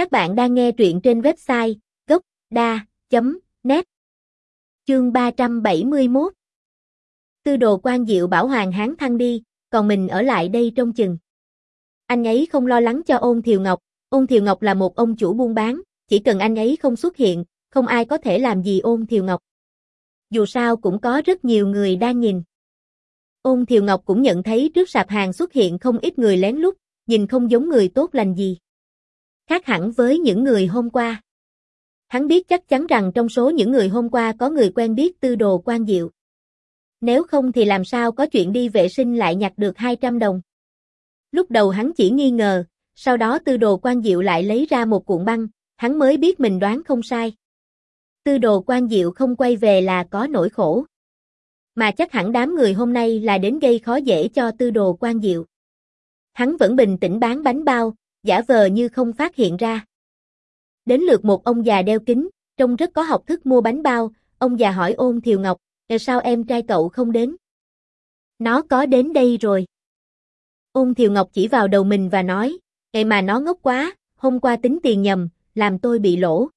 Các bạn đang nghe truyện trên website gốc.da.net Chương 371 Tư đồ quan diệu bảo Hoàng Hán thăng đi, còn mình ở lại đây trong chừng. Anh ấy không lo lắng cho ôn Thiều Ngọc, ôn Thiều Ngọc là một ông chủ buôn bán, chỉ cần anh ấy không xuất hiện, không ai có thể làm gì ôn Thiều Ngọc. Dù sao cũng có rất nhiều người đang nhìn. Ôn Thiều Ngọc cũng nhận thấy trước sạp hàng xuất hiện không ít người lén lút, nhìn không giống người tốt lành gì. Khác hẳn với những người hôm qua. Hắn biết chắc chắn rằng trong số những người hôm qua có người quen biết tư đồ quan diệu. Nếu không thì làm sao có chuyện đi vệ sinh lại nhặt được 200 đồng. Lúc đầu hắn chỉ nghi ngờ, sau đó tư đồ quan diệu lại lấy ra một cuộn băng, hắn mới biết mình đoán không sai. Tư đồ quan diệu không quay về là có nỗi khổ. Mà chắc hẳn đám người hôm nay là đến gây khó dễ cho tư đồ quan diệu. Hắn vẫn bình tĩnh bán bánh bao, giả vờ như không phát hiện ra. Đến lượt một ông già đeo kính, trông rất có học thức mua bánh bao, ông già hỏi ôn Thiều Ngọc, sao em trai cậu không đến? Nó có đến đây rồi. Ôn Thiều Ngọc chỉ vào đầu mình và nói, Ngày mà nó ngốc quá, hôm qua tính tiền nhầm, làm tôi bị lỗ.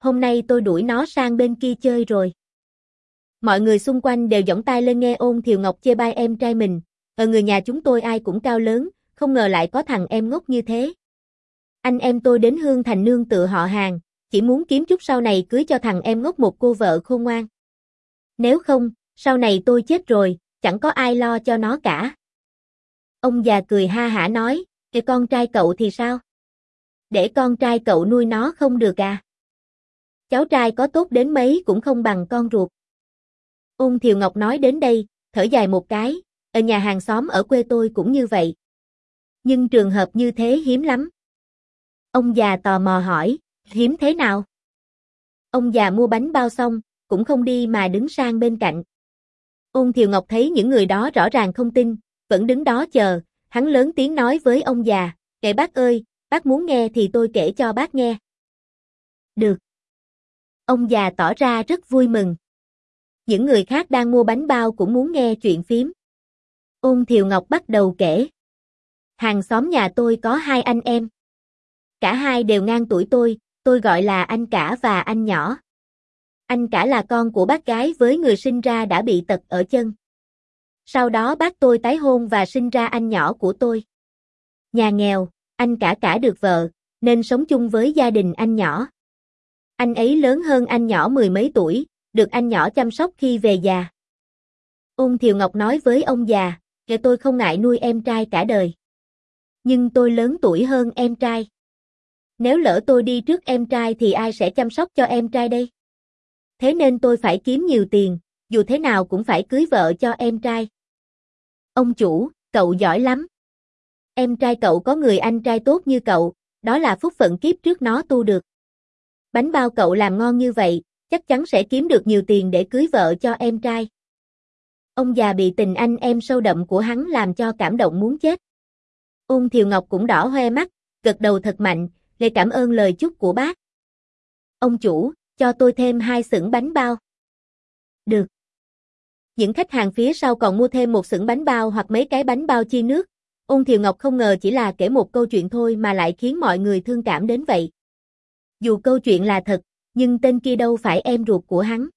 Hôm nay tôi đuổi nó sang bên kia chơi rồi. Mọi người xung quanh đều giỏng tai lên nghe ôn Thiều Ngọc chê bai em trai mình. Ở người nhà chúng tôi ai cũng cao lớn, không ngờ lại có thằng em ngốc như thế. Anh em tôi đến Hương Thành Nương tự họ hàng, chỉ muốn kiếm chút sau này cưới cho thằng em ngốc một cô vợ khôn ngoan. Nếu không, sau này tôi chết rồi, chẳng có ai lo cho nó cả. Ông già cười ha hả nói, cái con trai cậu thì sao? Để con trai cậu nuôi nó không được à? Cháu trai có tốt đến mấy cũng không bằng con ruột. Ung Thiều Ngọc nói đến đây, thở dài một cái, ở nhà hàng xóm ở quê tôi cũng như vậy. Nhưng trường hợp như thế hiếm lắm. Ông già tò mò hỏi, hiếm thế nào? Ông già mua bánh bao xong, cũng không đi mà đứng sang bên cạnh. Ôn Thiều Ngọc thấy những người đó rõ ràng không tin, vẫn đứng đó chờ, hắn lớn tiếng nói với ông già, kể bác ơi, bác muốn nghe thì tôi kể cho bác nghe. Được. Ông già tỏ ra rất vui mừng. Những người khác đang mua bánh bao cũng muốn nghe chuyện phím. Ôn Thiều Ngọc bắt đầu kể. Hàng xóm nhà tôi có hai anh em. Cả hai đều ngang tuổi tôi, tôi gọi là anh cả và anh nhỏ. Anh cả là con của bác gái với người sinh ra đã bị tật ở chân. Sau đó bác tôi tái hôn và sinh ra anh nhỏ của tôi. Nhà nghèo, anh cả cả được vợ, nên sống chung với gia đình anh nhỏ. Anh ấy lớn hơn anh nhỏ mười mấy tuổi, được anh nhỏ chăm sóc khi về già. Ông Thiều Ngọc nói với ông già, kể tôi không ngại nuôi em trai cả đời. Nhưng tôi lớn tuổi hơn em trai. Nếu lỡ tôi đi trước em trai thì ai sẽ chăm sóc cho em trai đây? Thế nên tôi phải kiếm nhiều tiền, dù thế nào cũng phải cưới vợ cho em trai. Ông chủ, cậu giỏi lắm. Em trai cậu có người anh trai tốt như cậu, đó là phúc phận kiếp trước nó tu được. Bánh bao cậu làm ngon như vậy, chắc chắn sẽ kiếm được nhiều tiền để cưới vợ cho em trai. Ông già bị tình anh em sâu đậm của hắn làm cho cảm động muốn chết. Ung Thiều Ngọc cũng đỏ hoe mắt, gật đầu thật mạnh, Lê cảm ơn lời chúc của bác. Ông chủ, cho tôi thêm hai xưởng bánh bao. Được. Những khách hàng phía sau còn mua thêm một xưởng bánh bao hoặc mấy cái bánh bao chi nước. Ung Thiều Ngọc không ngờ chỉ là kể một câu chuyện thôi mà lại khiến mọi người thương cảm đến vậy. Dù câu chuyện là thật, nhưng tên kia đâu phải em ruột của hắn.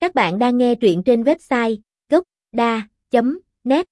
Các bạn đang nghe truyện trên website gocda.net